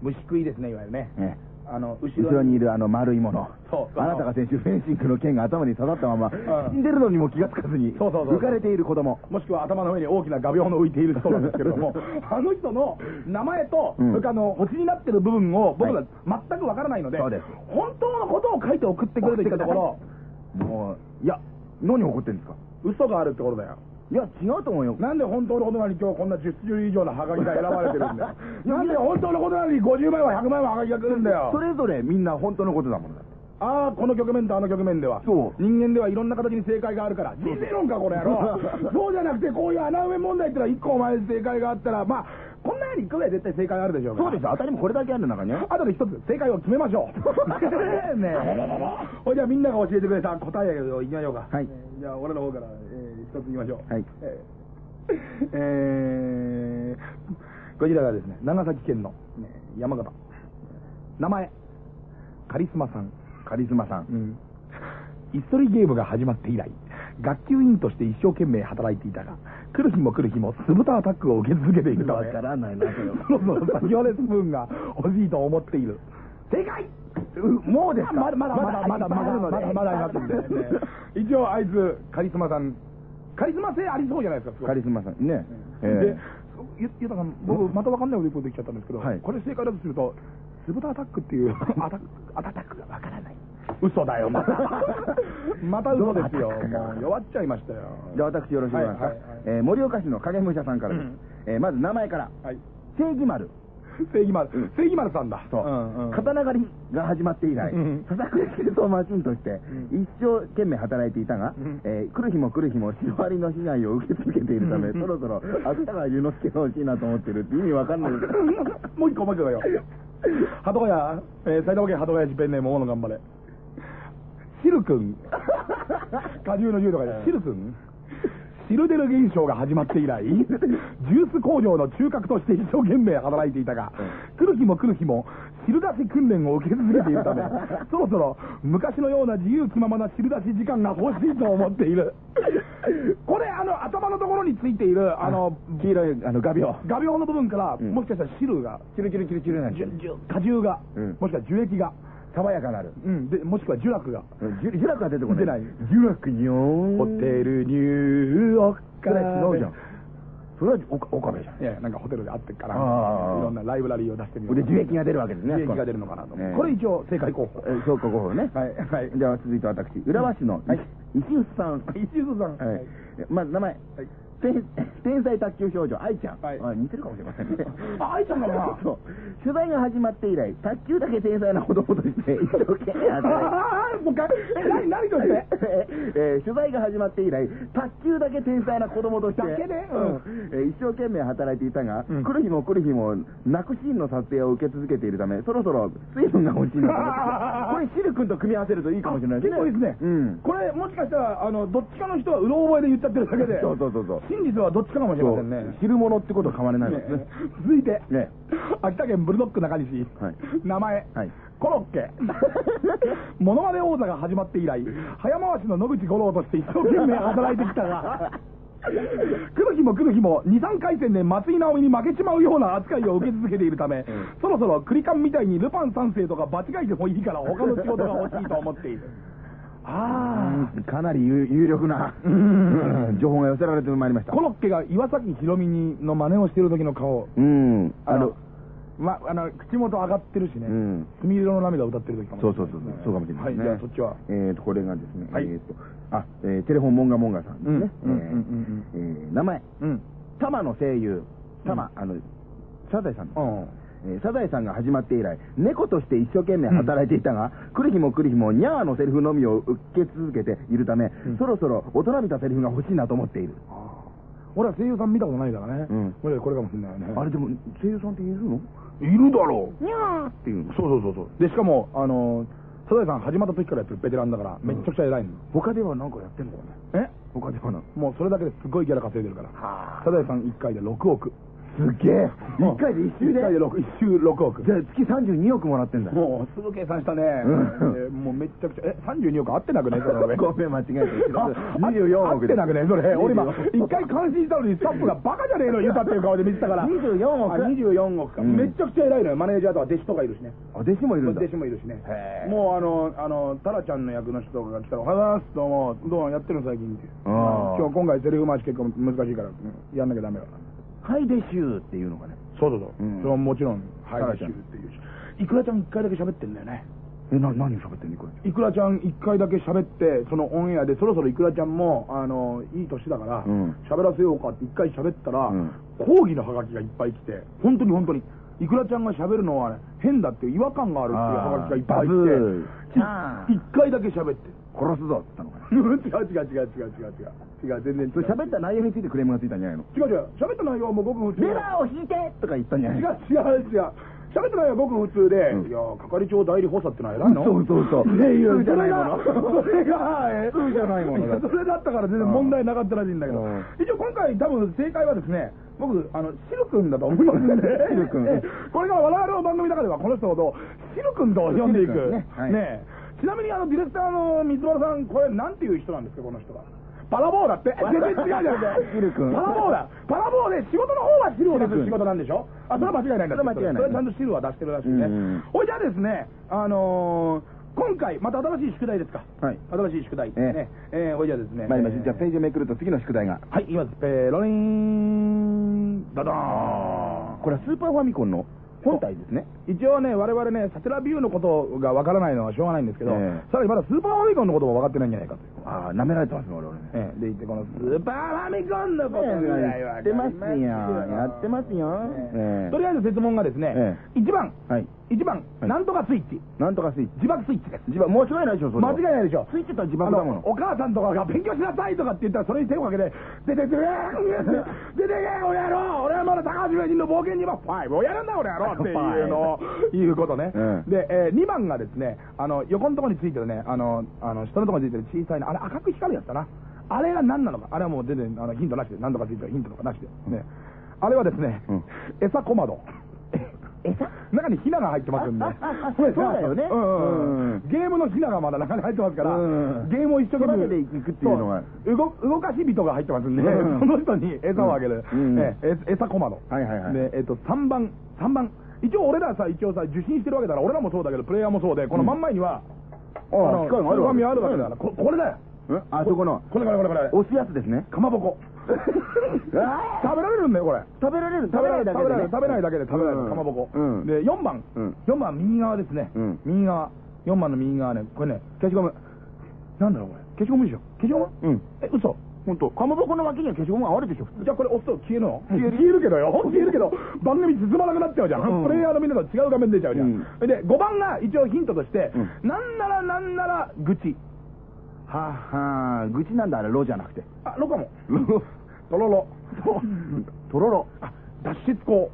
虫食いですね、いわゆるね。ねあの、後後ろにいるあの丸いもの。そう。あなたが先週フェンシングの剣が頭に刺さったまま、ん死んでるのにも気がつかずに、そうそうそう浮かれている子供。も。しくは頭の上に大きな画鋲の浮いている人なんですけれども、あの人の名前と、うん。それからあの、星になってる部分を僕はら全くわからないので、そうです。本当のことを書いて送ってくれと言ったところ、もう、いや、何怒ってんですか？嘘があるってことだよ。いや、違うと思うよ。なんで本当のことなのに今日こんな10種類以上のハガキが選ばれてるんだよ。なんで本当のことなのに50枚は100枚はハガキが来るんだよ。それぞれみんな本当のことだもんだ。ああ、この局面とあの局面では。そう人間ではいろんな形に正解があるから。人生論か、この野郎。そうじゃなくて、こういう穴埋め問題ってのは1個お前正解があったら、まあ、こんなに1個ぐらい絶対正解あるでしょうそうですよ、当たりもこれだけある中にね。あとで一つ正解を決めましょう。ねえ。ほいじゃあみんなが教えてくれた答えをいきましょうか。はいえーじゃあ俺の方から、えー一ついきましょう。はいえー えーこちらがですね、長崎県の、ね山形。名前、カリスマさん。カリスマさん。うん。椅子取りゲームが始まって以来、学級委員として一生懸命働いていたが、来る日も来る日も酢豚アタックを受け続けているため、わからないなそれは そろそろ先割れスプーンが欲しいと思っている。正解うもうですか？まだまだまだまだまだまだまだありますんで、ね、一応あいつカリスマさんカリスマ性ありそうじゃないですかカリスマさん。ね。でえゆゆうたさん僕またわかんないこと言っちゃったんですけど、はいこれ正解だとすると酢豚アタックっていう アタックアタックがわからない嘘だよまた また嘘ですよもう弱っちゃいましたよえじゃあ私よろしくお願いします。えー盛岡市の影武者さんからです。うんえーまず名前から。はい正義丸。正義丸、正義丸さんだ。そう、刀狩りが始まって以来、うんささくれ清掃マシンとしてうん一生懸命働いていたが、来る日も来る日もシロアリの被害を受け続けているため、うんそろそろ芥川龍之介が欲しいなと思ってるって意味わかんない もう一個もう一個よ。鳩ヶ谷、えー埼玉県鳩ヶ谷市ペンネーム大野頑張れ。シル君。果汁の銃とかで、シル君。シルデル現象が始まって以来、ジュース工場の中核として一生懸命働いていたが、来る日も来る日も、汁出し訓練を受け続けているため、そろそろ昔のような自由気ままな汁出し時間が欲しいと思っている。これ、あの、頭のところについている、あの、黄色いあの画鋲。画鋲の部分から、うん。もしかしたら汁が、チルチルチルチルなん果汁が、うん。もしくは樹液が、爽やかなる。うん、でもしくは呪落が、ジュジュラクが出てこない。出ない。ジュラクにょーんホテルニューヨークそれ。は違うじゃんそれは岡岡部じゃん。いやなんかホテルであってっから、いろんなライブラリーを出してみようこれで樹液が出るわけですね樹液が出るのかなと、ええ。これ一応正解候補。えーそうか、ご飯ね。はいはい。じゃあ、続いて私、浦和市の、はい。石臼さん。石津さん。はい。まず、名前。天天才卓球少女、愛ちゃん。はいあ似てるかもしれませんね。あ愛ちゃんかな そう。取材が始まって以来、卓球だけ天才な子供として、一生懸命働いて。あーもう何、何として？えー取材が始まって以来、卓球だけ天才な子供として、だけで？うんえー一生懸命働いていたが、うん来る日も来る日も、泣くシーンの撮影を受け続けているため、そろそろ水分が欲しいなと思って、これ、シル君と組み合わせるといいかもしれないですね。結構いいですね。うん。これ、もしかしたら、あの、どっちかの人はうろ覚えで言っちゃってるだけで、そうそうそうそう。真実はどっちかかもしれませんね。そう。汁物ってことは変わらないですね。ね。続いて、ね。秋田県ブルドック中西、はい。名前、はい。コロッケ。モノマネ王座が始まって以来早回しの野口五郎として一生懸命働いてきたが来る日も来る日も23回戦で松井直美に負けちまうような扱いを受け続けているため、そろそろクリカンみたいにルパン三世とか場違いでもいいから他の仕事が欲しいと思っているあうんかなり有有力な、うん情報が寄せられてまいりました。コロッケが岩崎宏美にの真似をしてる時の顔うん。あのま、あの口元上がってるしね、うんすみれの涙を歌ってる時かもしれないそうそうそう、そうかもしれない。はい、じゃあそっちは。えーと、これがですね、はいえーと、あ、えーテレフォンモンガモンガさんですね。うんうんえ名前、うん。玉の声優、玉、あの、サザエさん。うん。えーサザエさんが始まって以来、猫として一生懸命働いていたが、来る日も来る日もニャーのセリフのみを受け続けているため、うんそろそろ大人びたセリフが欲しいなと思っている。俺は声優さん見たことないからね。うんこれこれかもしれないよね。あれでも、声優さんっているの？いるだろう。ニャーっていうのそうそうそうそう。で、しかも、あの、サザエさん始まった時からやってるベテランだから、めっちゃくちゃ偉いの。他では何かやってんのかね？え？他ではな。もうそれだけですごいギャラ稼いでるから。はサザエさん1回で6億。すげえ一回で一周で1回で6、一周6億。じゃあ月32億もらってんだ。もうすぐ計算したね。うんえーもうめっちゃくちゃ、え、32億合ってなくね？その上。ごめん、間違えた。あ24合億ってなくね？それ。俺今、24一回感心したのにスタッフがバカじゃねえの？言ったっていう顔で見てたから。24億あ24億か。うんめっちゃくちゃ偉いのよ。マネージャーとか弟子とかいるしね。あ、弟子もいるんだ。弟子もいるしねもうあの、あの、タラちゃんの役の人が来たら、おはようございます。どうも、どうもやってるの最近って。あー今日今回セリフ回し結構難しいから、うんやんなきゃダメよ。はいでしゅーっていうのがね。そうそうそう。うんそれはもちろん、はい、タラちゃんっていうし。いくらちゃん一回だけ喋ってんだよね。え、な、何喋ってんのこれ。いくらちゃん一回だけ喋って、そのオンエアで、そろそろいくらちゃんも、あの、いい年だからうん、喋、らせようかって一回喋ったら、うん抗議のハガキがいっぱい来て、本当に本当に、いくらちゃんが喋るのは、ね、変だっていう違和感があるっていうハガキがいっぱい来てー、い一回だけ喋って。殺すぞって言ったのかな。違う違う違う違う違う違う。違う全然違う。喋った内容についてクレームがついたんじゃないの？違う違う。喋った内容はもうごく普通レバーを引いてとか言ったんじゃない違う違う違う。喋った内容はごく普通で、うん。いや係長代理補佐ってのは偉いの。そうそうそうねえ普通じゃないもの。それがえ普通じゃないものそれだったから全然問題なかったらしいんだけど、うん。一応今回多分正解はですね僕あのシル君だと思いますんで シル君。え えこれが我々の番組の中ではこの人ほどシル君と呼んでいく。ね。はい。ねえちなみにあのディレクターの水原さんこれなんていう人なんですかこの人は？パラボーだって？全然違うじゃんシ ル君。パラボーだパラボーで仕事の方はシルを出す。仕事なんでしょ？あそれは間違いないんだ。ってそれは間違いない。それはちゃんとシルは出してるらしいね。うほいじゃあですねあのー今回また新しい宿題ですか？はい。新しい宿題ですねええほいじゃあですね参りましょう。えーじゃあページをめくると次の宿題が。はい、いきます。ペロリン、ダダーン。これはスーパーファミコンの本体ですね。一応ね、我々ね、サテラビューのことがわからないのはしょうがないんですけど、ええさらにまだスーパーファミコンのことも分かってないんじゃないかという。ああ、舐められてますね、我々ね。ええで、言って、このスーパーファミコンのことぐらいやはってますよ。やってますよ。ええとりあえず説問がですね、え1番、はい。1番、はいなんとかスイッチ、なんとかスイッチ。自爆スイッチです。自爆、間違いないでしょ、それは。間違いないでしょ。スイッチと自あ爆だもの。のお母さんとかが勉強しなさいとかって言ったら、それに手をかけて、出てって、出てけ、親野郎俺はまだ高橋名人の冒険には5をやるんだ、俺野郎っていうのを言うことね。うんで、え2番がですね、あの、横のところについてるね、あの、あの、下のところについてる小さいの、あれ赤く光るやつだな。あれが何なのか、あれはもう全然あのヒントなしで、何とかついてるヒントとかなしで。ね。あれはですね、うん餌小窓。餌？中にヒナが入ってますんで。そうだよねゲームのヒナがまだ中に入ってますから、うんゲームを一生懸命育てていくっていうのが動動かし人が入ってますんで、うん その人に餌をあげる、餌小窓。はいはいはいで、えっと、3番、3番。一応俺らさ、一応さ、受信してるわけだから、俺らもそうだけど、プレイヤーもそうで、この真ん前には、ああ、機械があるわけスーファミあるわけだから、ここれだよ。うんあそこの、これこれこれこれ。押すやつですね。かまぼこ。あ食べられるんだよ、これ。食べられる？食べないだけで、ね食べないだけで食べられうんるかまぼこ。うんで、4番うん。4番右側ですねうん。右側。4番の右側ね、これね、消しゴム。なんだろう、これ。消しゴムでしょ？消しゴム？うん。え、嘘本当。かまぼこの脇には消しゴムがあるでしょ。じゃあこれ押すと消えるの？消える消えるけどよ。消えるけど、番組進まなくなっちゃうじゃん。うんプレイヤーのみんなと違う画面出ちゃうじゃん。うんで、5番が一応ヒントとして、うなんならなんなら愚痴。はあはあ、愚痴なんだ、あれ、ロじゃなくて。あ、ロかも。とろろ。とろろ。あ、脱出口。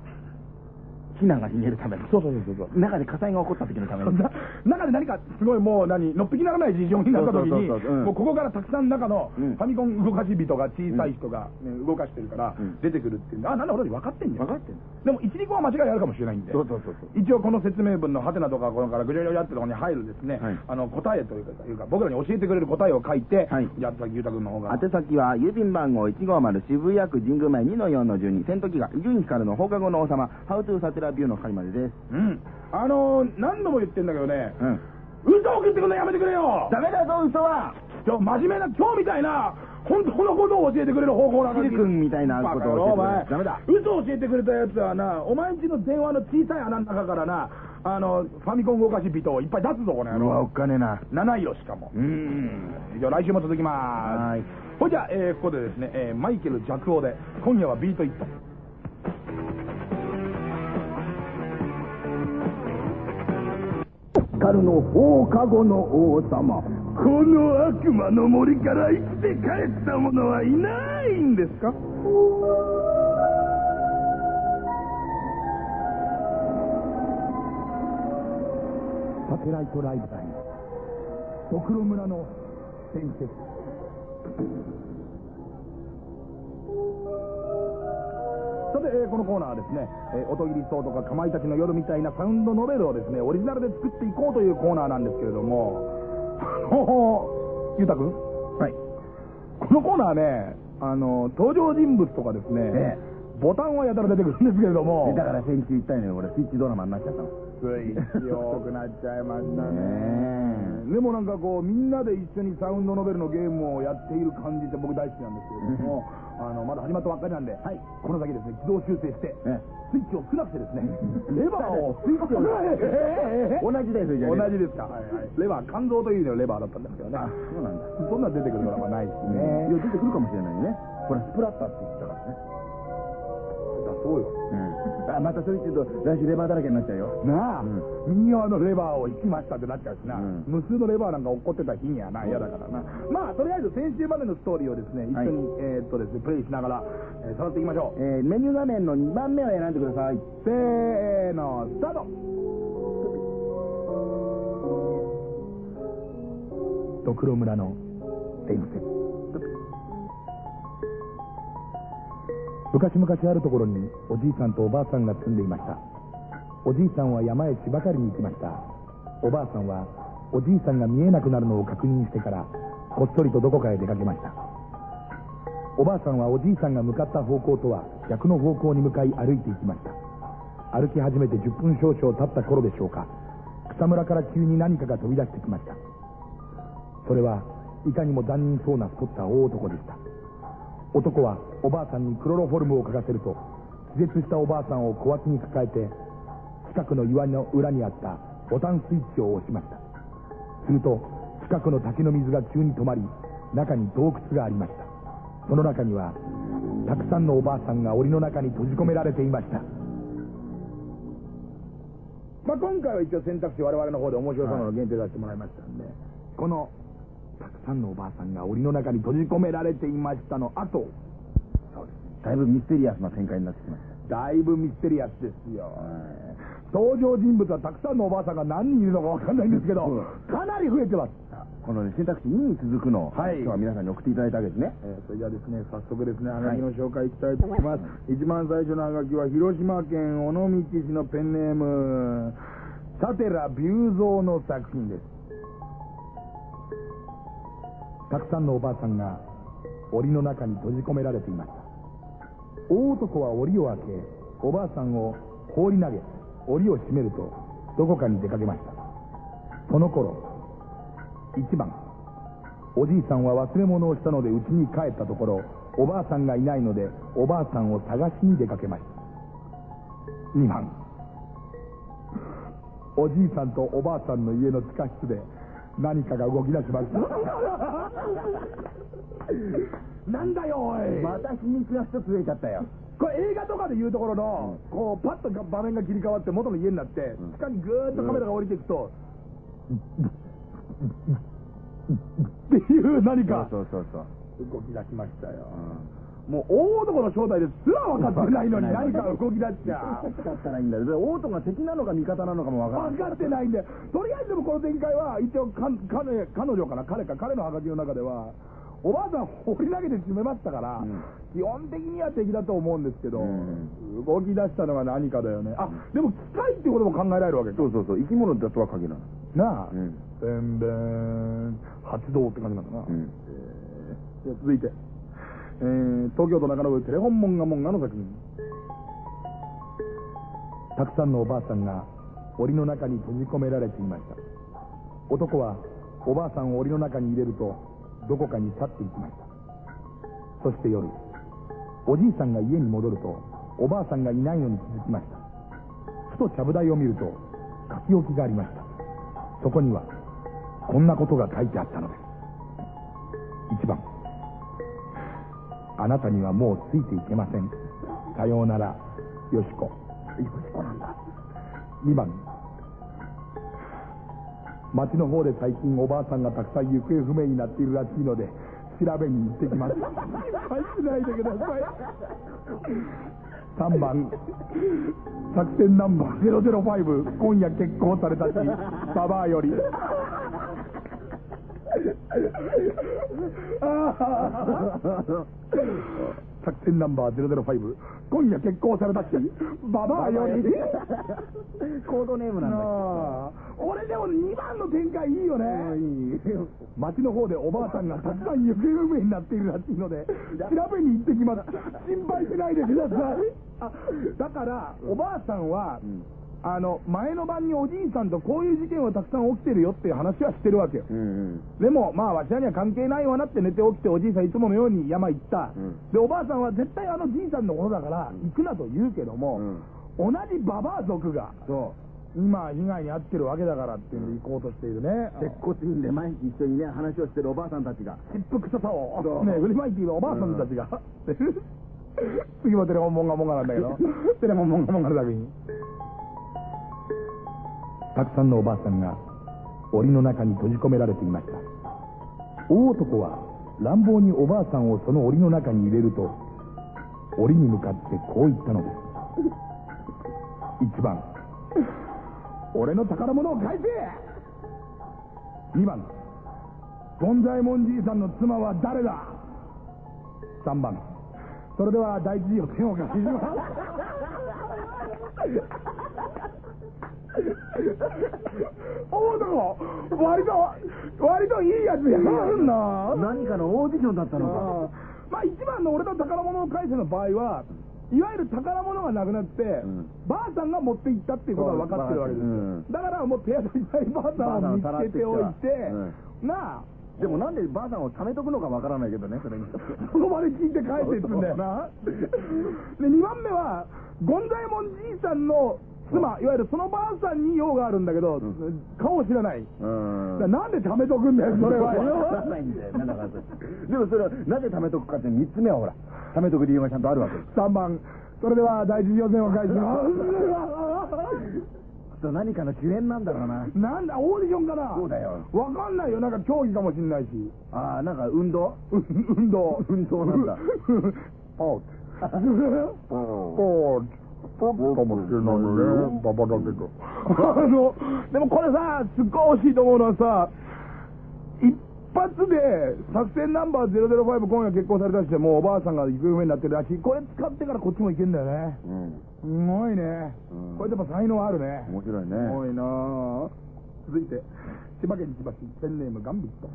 避難が逃げるための。そうそうそうそう。中で火災が起こった時のために。な中で何かすごいもう何のっぴきならない事情になった時にここからたくさん中のうん。ファミコン動かし人が小さい人が、ね動かしてるからうん。出てくるっていうあなんだ俺分かってんじゃん分かってんの。でも12個は間違いあるかもしれないんで。そうそうそうそう。一応この説明文のハテナとかこのからぐちゃぐちゃってところに入るですね、はい。あの答えというかいうか僕らに教えてくれる答えを書いて、はい。じゃあさっきゆうたくんの方が。宛先は郵便番号150渋谷区神宮前2の4の12戦闘機が伊集院光の放課後の王様。ハウトゥーサテラビューの係までです。うん。あのー何度も言ってんだけどね、うん。嘘を送ってくるのやめてくれよ。ダメだぞ嘘は。ちょ真面目な今日みたいな本当のことを教えてくれる方法なんか。キリ君みたいなことを教えてくれる。バカ野郎お前。ダメだ。嘘を教えてくれたやつはなお前んちの電話の小さい穴の中からなあのファミコン動かし人をいっぱい出すぞこの野うわおっ郎かねえな。七色しかも。うん。じゃあ来週も続きます。はい。ほいじゃあ、えーここでですね、えーマイケル弱王で今夜はビートイッ光の放課後の王様。この悪魔の森から生きて帰った者はいないんですか？サテライトライブラリードクロ村の伝説。さて、えーこのコーナーはですね、えー、音切りそうとかかまいたちの夜みたいなサウンドノベルをですね、オリジナルで作っていこうというコーナーなんですけれども、あのゆうたくん？はい。このコーナーね、あの、登場人物とかですね、えボタンはやたら出てくるんですけれども、だから先週言ったよね俺スイッチドラマになっちゃったのつい強くなっちゃいましたねね。でもなんかこう、みんなで一緒にサウンドノベルのゲームをやっている感じって僕大好きなんですけれども、あの、まだ始まったばっかりなんで、この先ですね、軌道修正して、えスイッチを少なくてですね、レバーを、スイッチを、え え同じですよ同じですか？はいはい。レバー、肝臓という意味でのレバーだったんですけどね。そうなんだそんなん出てくるドラマないしいね。や出てくるかもしれないよねほらスプラッターって言ってたからねだそうよ。うんあまたそれ言ってると来週レバーだらけになっちゃうよ。なあ、右側のレバーを引きましたってなっちゃうしな、うん。無数のレバーなんか落っこってた日にはな、嫌だからな。まあ、とりあえず先週までのストーリーをですね、一緒に、えーっとですね、プレイしながら、えー、触っていきましょう。えーメニュー画面の2番目を選んでください。せーの、スタート。ドクロ村の伝説。昔々あるところにおじいさんとおばあさんが住んでいました。おじいさんは山へ芝刈りに行きました。おばあさんはおじいさんが見えなくなるのを確認してからこっそりとどこかへ出かけました。おばあさんはおじいさんが向かった方向とは逆の方向に向かい歩いていきました。歩き始めて10分少々経った頃でしょうか。草むらから急に何かが飛び出してきました。それはいかにも残忍そうな太った大男でした。男はおばあさんにクロロフォルムをかかせると、気絶したおばあさんを小脇に抱えて、近くの岩の裏にあったボタンスイッチを押しました。すると近くの滝の水が急に止まり中に洞窟がありました。その中にはたくさんのおばあさんが檻の中に閉じ込められていました。まあ、今回は一応選択肢我々の方で面白そうなの限定させてもらいましたんで、このたくさんのおばあさんが檻の中に閉じ込められていましたのあとそうですだいぶミステリアスな展開になってきました。だいぶミステリアスですよ、登場人物はたくさんのおばあさんが何人いるのかわかんないんですけど、かなり増えてますこのね選択肢2に続くの。を、はい。今日は皆さんに送っていただいたわけですね。えーそれじゃあですね、早速ですね、ハガキの紹介いきたいと思います。一番最初のハガキは、広島県尾道市のペンネーム、サテラビューゾーの作品です。たくさんのおばあさんが檻の中に閉じ込められていました。大男は檻を開け、おばあさんを放り投げ、檻を閉めると、どこかに出かけました。その頃、一番、おじいさんは忘れ物をしたので家に帰ったところ、おばあさんがいないので、おばあさんを探しに出かけました。2番、おじいさんとおばあさんの家の地下室で何かが動き出しました。なんだよ、おい。また秘密が一つ増えちゃったよ。これ映画とかでいうところの、こう、パッと場面が切り替わって元の家になって、地下にぐーっとカメラが降りていくと、っていう何か。そうそうそうそう。動き出しましたよ。もう大男の正体ですら分かってないのに 何か動き出しちゃう。だったらいいんだよ。でオートが敵なのか味方なのかも分か分かってないんで、とりあえずでもこの展開は、一応か彼、彼女かな、彼か、彼のハガキの中では、おばあさん放り投げて締めましたから、うん。基本的には敵だと思うんですけど、うん。動き出したのが何かだよね。あ、でも機械ってことも考えられるわけ。かそうそうそう。生き物だとは限らない。なあ、うん。ベンベン、発動って感じなのかな。うん。じゃあ続いて、えー東京都中野区テレフォンモンガモンガの作品。たくさんのおばあさんが檻の中に閉じ込められていました。男はおばあさんを檻の中に入れると、どこかに去っていきました。そして夜、おじいさんが家に戻ると、おばあさんがいないのに気づきました。ふとちゃぶ台を見ると、書き置きがありました。そこには、こんなことが書いてあったのです。1番。あなたにはもうついていけません。さようなら、よしこ。よしこなんだ。2番。町の方で最近おばあさんがたくさん行方不明になっているらしいので、調べに行ってきます。心配しないでください。3番。作戦ナンバー005、今夜結婚されたし、ババアより。作戦ナンバー005、今夜結婚されたし、ババアより。コードネームなんだ俺でも2番の展開いいよね。町の方でおばあさんがたくさん行方不明になっているらしいので、調べに行ってきます。心配しないでください。あ、だから、おばあさんは、んあの、前の晩におじいさんとこういう事件はたくさん起きてるよっていう話はしてるわけよ。うんうん。でも、まあ、わしらには関係ないわなって寝て起きて、おじいさんいつものように山行った。うん。で、おばあさんは絶対あのじいさんのことだから、行くなと言うけども、同じババア族が、そ今、被害に遭ってるわけだからっていうんで行こうとしているね。う鉄骨院で毎日一緒にね話をしてるおばあさんたちが。切腹臭さを、ね、振りまいているおばあさんたちが、次もテレフォンモンガモンガなんだけど、テレフォンモンガモンガの作品。たくさんのおばあさんが檻の中に閉じ込められていました。大男は乱暴におばあさんをその檻の中に入れると、檻に向かってこう言ったのです。1番、俺の宝物を返せ !2 番、ゴンザイモンじいさんの妻は誰だ ?3 番、それでは第一次予選をお貸しします。大男、割と、割といいやつやんな。何かのオーディションだったのかまあ一番の俺の宝物を返せの場合は、いわゆる宝物がなくなって、んばあさんが持って行ったっていうことは分かってるわけですよ。うんだからもう手当たりないばあさんを見つけておいて、なあ、でもなんでばあさんを貯めとくのかわからないけどねそれにそこまで聞いて帰っていくんだよな。で、2番目は、ゴンザイモンじいさんの妻、いわゆるそのばあさんに用があるんだけど、顔を知らない。うんなんで貯めとくんだよ、それは。それはわかんないんだよなだからでもそれはなぜ貯めとくかって3つ目はほら貯めとく理由がちゃんとあるわけです3番。それでは第一次予選を開始しまきっ と何かの主演なんだろうなす。なんだ、オーディションかなそうだよわかんないよ、なんか競技かもしんないし。ああなんか運動？う ん運動。運動なんだ ポーズ。ポーズ。ポーズかもしれないね。ババだけど。あの、でもこれさ、すっごい惜しいと思うのはさ、一発で作戦ナンバー005今夜結婚されたしてもうおばあさんが行方不明になってるらしい。これ使ってからこっちもいけんだよね。うんすごいね。うんこれでも才能あるね。面白いねすごいなあ続いて、千葉県千葉市、ペンネームガンビット。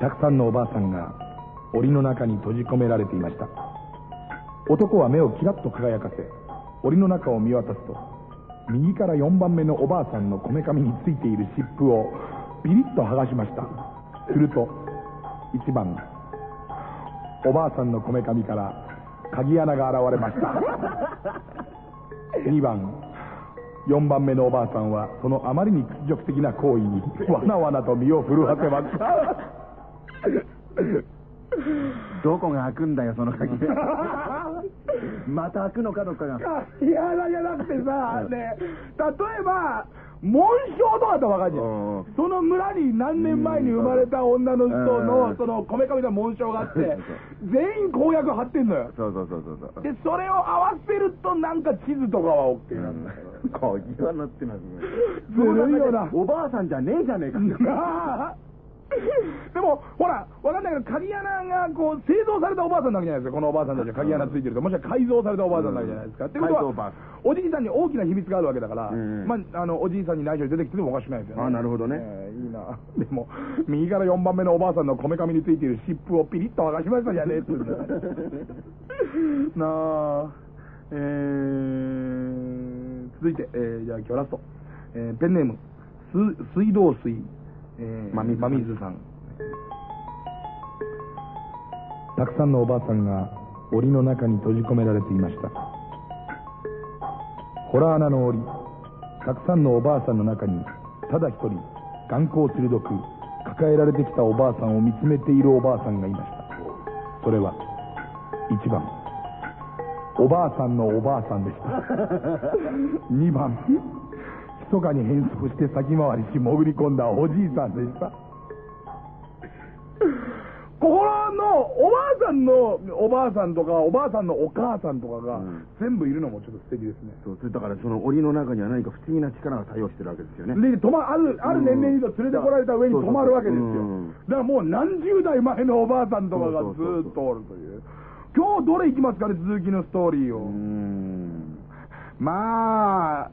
たくさんのおばあさんが檻の中に閉じ込められていました。男は目をキラッと輝かせ、檻の中を見渡すと、右から4番目のおばあさんのこめかみについている湿布をビリッと剥がしました。すると、1番、おばあさんのこめかみから鍵穴が現れました。2番、4番目のおばあさんは、そのあまりに屈辱的な行為に、わなわなと身を震わせました。どこが開くんだよその鍵 また開くのかどっかがいやだじゃなくてさ、ね、例えば、紋章とかだっわかるじゃうんん。その村に何年前に生まれた女の人うの、ん。その、こめかみの紋章があって全員公約貼ってんのよ。そうそうそうそうそう。で、それを合わせると、なんか地図とかは OK なんだよ。鍵はなってますね。ずるいよな。おばあさんじゃねえじゃねえか でも、ほら、わかんないけど、鍵穴がこう製造されたおばあさんなわけじゃないですか、このおばあさんたちは鍵穴ついてると、もしくは改造されたおばあさんなわけじゃないですか。うん。ってことはおじいさんに大きな秘密があるわけだから、うんまあ、あの、おじいさんに内緒に出てきてもおかしくないですよね。あなるほどね。ええいいな。でも、右から4番目のおばあさんのこめかみについている湿布をピリッと剥がしましたじゃねえって なあ、えー、続いて、えー、じゃあ今日ラスト。えー、ペンネーム、す水道水、えー、まみずさんまみずさん。たくさんのおばあさんが檻の中に閉じ込められていました。ホラー穴の檻、たくさんのおばあさんの中に、ただ一人、眼光鋭く、抱えられてきたおばあさんを見つめているおばあさんがいました。それは、1番、おばあさんのおばあさんでした。2番、密かに変装して先回りし潜り込んだおじいさんでした。ここのおばあさんのおばあさんとか、おばあさんのお母さんとかがうん全部いるのもちょっと素敵ですね。そうそれだからその檻の中には何か不思議な力が作用してるわけですよねで、止ま、ある、ある年齢にと連れてこられた上に止まるわけですよ。だからもう何十代前のおばあさんとかがずーっとおるという。今日どれ行きますかね、続きのストーリーを。まあ、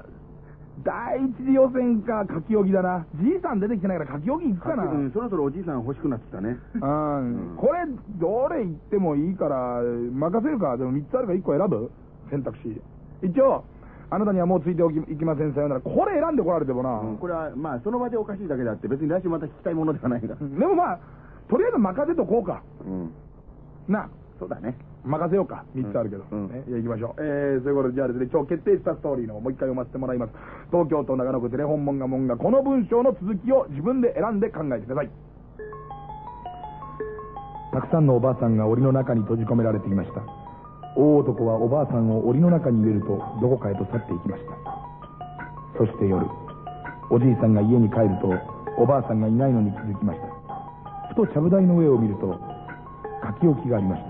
第一次予選か書き置きだな。じいさん出てきてないから書き置き行くかな。うんそろそろおじいさん欲しくなってきたねうんこれ、どれ行ってもいいから、任せるか。でも3つあるから1個選ぶ？選択肢。一応、あなたにはもうついておきいきません、さようなら。これ選んでこられてもな。うんこれはまあその場でおかしいだけであって別に来週また聞きたいものではないがでもまあ、とりあえず任せとこうか。うんな、そうだね任せようか。3つあるけど。うんね、行きましょう。えー、そういうことで、じゃあですね、今日決定したストーリーのもう一回読ませてもらいます。東京都長野区テレフォン門が門が、この文章の続きを自分で選んで考えてください。たくさんのおばあさんが檻の中に閉じ込められていました。大男はおばあさんを檻の中に入れると、どこかへと去っていきました。そして夜、おじいさんが家に帰ると、おばあさんがいないのに気づきました。ふとちゃぶ台の上を見ると、書き置きがありました。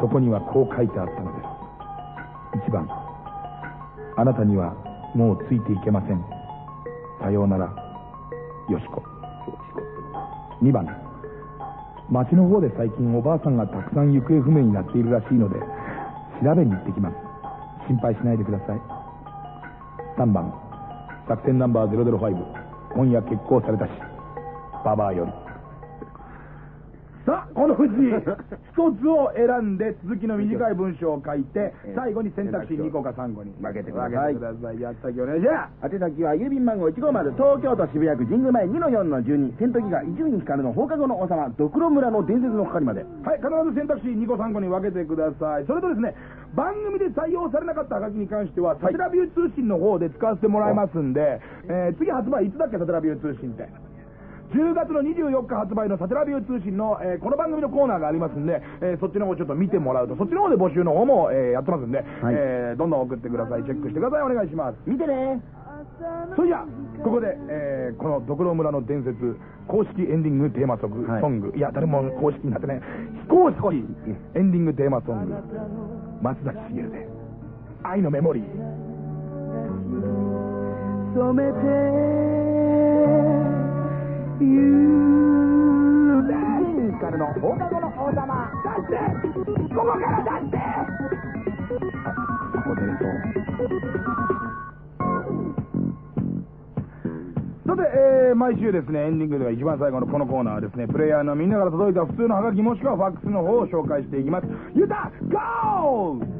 そこにはこう書いてあったのです。1番、あなたにはもうついていけません。さようなら、よしこ。2番、町の方で最近おばあさんがたくさん行方不明になっているらしいので、調べに行ってきます。心配しないでください。3番、作戦ナンバー005、今夜決行されたし、ババアより。さあ、このうち 一つを選んで続きの短い文章を書いて、最後に選択肢2個か3個に分けてください分けてください。やったきお願いします。宛先は郵便番号150東京都渋谷区神宮前2の4の12戦闘機が伊集院光の放課後の王様ドクロ村の伝説の係まではい、必ず選択肢2個3個に分けてください。それとですね、番組で採用されなかったハガキに関しては、サテラビュー通信の方で使わせてもらいますんで、えー次発売いつだっけ、サテラビュー通信って。10月の24日発売のサテラビュー通信の、えーこの番組のコーナーがありますんで、えーそっちの方ちょっと見てもらうと、そっちの方で募集の方も、えーやってますんで、えーどんどん送ってください。チェックしてください。お願いします。見てねそれじゃあ、ここで、えーこのドクロ村の伝説、公式エンディングテーマソング、はいソングいや、誰も公式になってね、非公式エンディングテーマソング、松崎しげるで、愛のメモリー。染めてゆうからの放課後の王様出してここから出してここでさて、えー毎週ですね、エンディングでは一番最後のこのコーナーはですね、プレイヤーのみんなから届いた普通のハガキもしくはファックスの方を紹介していきます。ゆた、ゴー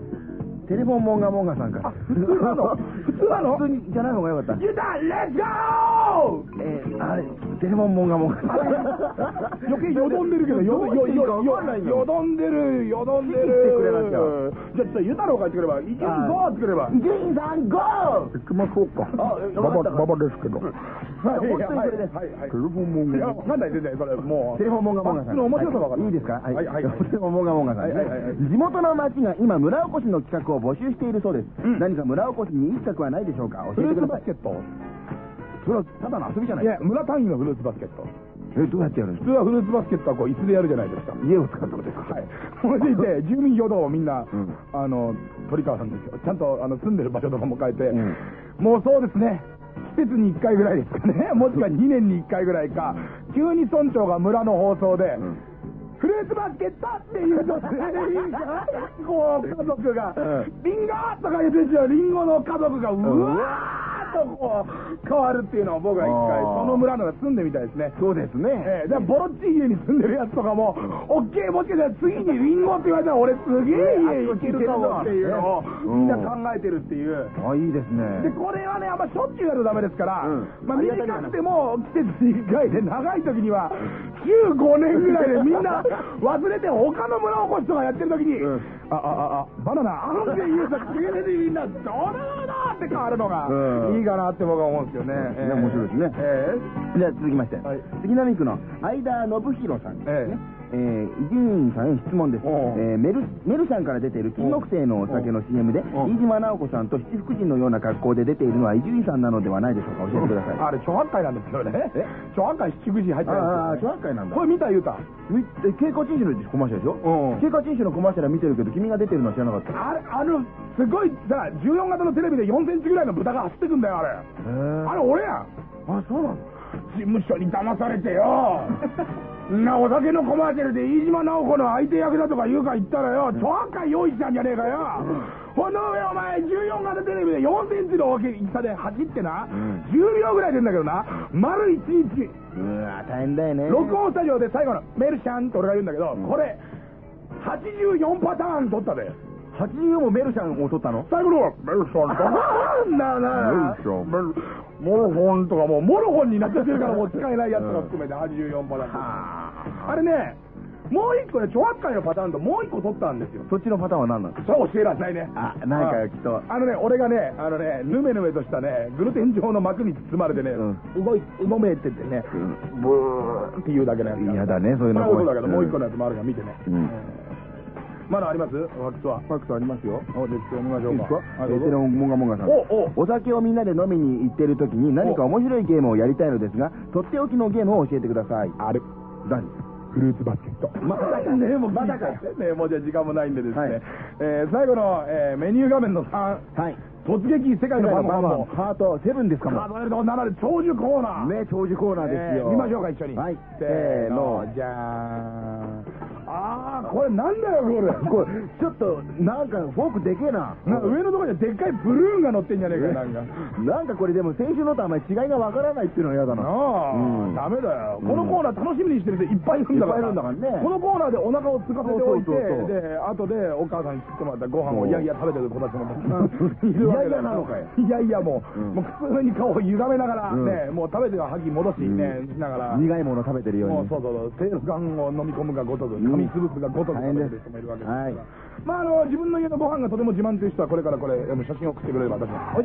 テレフォンモンガモンガさんから普通なの普通なの普通にじゃない方がよかったゆた、レッツゴーえー、あれテレフォンモンガモンガ余計よどんでるけど、よどんないんだよよどんでる、よどんでる。じゃあ、ちょっとゆたの方が言ってくれば、いけるぞってくれば。伊集院さんゴー行きましょうか。あババ、ですけど。はい、本当にそれですはい、はい。テレフォンもいや、わかんない、それ、もう。テレフォンモンガモンガさん。の面白さがわかる。いいですか？はい、はい、はい。テレフォンモンガモンガさん。地元の町が今、村おこしの企画を募集しているそうです。うん何か村おこしにいい企画はないでしょうか？教えてください。それはただの遊びじゃないいや、村単位のフルーツバスケット。え、どうやってやるんですか？普通はフルーツバスケットはこう、椅子でやるじゃないですか。家を使ってことですか？はい。それでいて、住民票とをみんな、うんあの、取り替わるんですよ。ちゃんと、あの、住んでる場所とかも変えて、うんもうそうですね。季節に1回ぐらいですかね。もしくは2年に1回ぐらいか、急に村長が村の放送で、んフルーツバスケットって言うと、全員が、こう、家族が、うんリンゴとか言ってるんですよ。リンゴの家族が、うわーっとこう、変わるっていうのを僕は一回、その村のが住んでみたいですね。そうですね。ええでボロっちい家に住んでるやつとかも、オッケー、もしかしたら次にリンゴって言われたら、俺すげえ家行けるかもっていうのを、うんみんな考えてるっていう。あ、いいですで、ね。これはね、あんましょっちゅうやるとダメですから、うんまあ短くても季節に1回で、長い時には15年ぐらいでみんな忘れて他の村おこしとかやってる時に、うんあ、あ、あ、あ、バナナ、あんで言うと、次でみんな、どうだって変わるのがうん。いいかなって僕は思うんですよね。面白いですね。ええ。じゃあ続きまして、はい。杉並区の相田信弘さんですね。えー伊集院さんへ質問です、えーメルメルシャンから出ている金木犀のお酒の CM で飯島直子さんと七福神のような格好で出ているのは伊集院さんなのではないでしょうか。教えてください。あれ、諸八海なんですよね。え？諸八海七福神入ってるああ諸八海なんだこれ見た言うた？みえ経過陳酒のコマーシャルでしょう。ん経過陳酒のコマーシャルは見てるけど君が出てるのは知らなかった。あれ、あの、すごいさ、14型のテレビで4センチぐらいの豚が走ってくんだよ、あれ。へあれ、俺や。ん。あそうなの？事務所に騙されてよ。な、お酒のコマーシャルで飯島直子の相手役だとか言うか言ったらよ、諸八海用意したんじゃねえかよ。ほんの上お前、14型テレビで4センチの大きさで走ってな、ん10秒ぐらい出るんだけどな、丸1日。うわ大変だよね録音スタジオで最後のメルシャンって俺が言うんだけど、これ、84パターン撮ったで。80もメルシャンを取ったの？最後のメルシャンとか、な？あなあ、メルシャン。メルモロホンとかもう、モロホンになっちゃってるからもう使えないやつが含めて84パターン。あ。れね、もう一個ね、諸八海のパターンともう一個撮ったんですよ。そっちのパターンは何なのそれは教えられないね。あなんかきっと。あのね、俺がね、あのね、ぬめぬめとしたね、グルテン状の膜に包まれてね、動い、うごめっててね、ブーって言うだけのやつが。嫌だねそういうの。まあそうだけど、うんもう一個のやつもあるから見てね。うん。えーまだあります？ファックスは。ファックスありますよお、じゃあ読みましょか。いういですか？えーテレモンモンガモンガさんおおお酒をみんなで飲みに行ってる時に何か面白いゲームをやりたいのですがとっておきのゲームを教えてくださいある。何？フルーツバスケット。まだかね、もうまだかね、もうじゃあ時間もないんでですね。はいえー最後の、えーメニュー画面の3、はい突撃世界のバンバンも。ハートセブンですかも数えると7で長寿コーナー。ね長寿コーナーですよ、えー見ましょうか、一緒に。はいせーの、せじゃーん。あー、これなんだよ、これ。これちょっとなんかフォークでけえな。なん。か上のところにでっかいブルーンが乗ってんじゃねえか。よ、なんか。なんかこれでも先週のとあんまり違いがわからないっていうのは嫌だな。なあ、うん。ダメだよ、うん。このコーナー楽しみにしてる人いっぱいいるんだからいっぱいいるん。だからねこのコーナーでお腹を空かせておいてで後でお母さんに切ってもらったご飯をいやいや食べてる子たちも いるわけだいやいやなのかい。いやいやもう,、うん。もう普通に顔を歪めながら、うん。ねもう食べては吐き戻しね、しながら。苦いもの食べてるように。そうそうそう、セールガンを飲み込むがごとく、ごとくるわけです。から、はいまああの自分の家のご飯がとても自慢という人はこれからこれ写真を送ってくれれば私もお